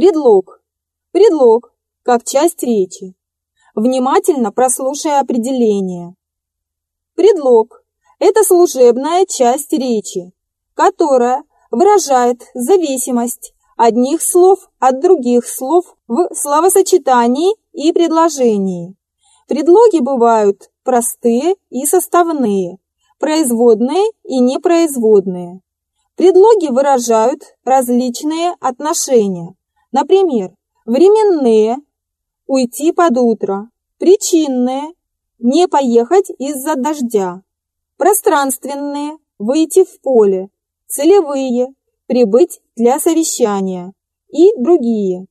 Предлог. Предлог как часть речи. Внимательно прослушай определение. Предлог – это служебная часть речи, которая выражает зависимость одних слов от других слов в словосочетании и предложении. Предлоги бывают простые и составные, производные и непроизводные. Предлоги выражают различные отношения. Например, временные – уйти под утро, причинные – не поехать из-за дождя, пространственные – выйти в поле, целевые – прибыть для совещания и другие.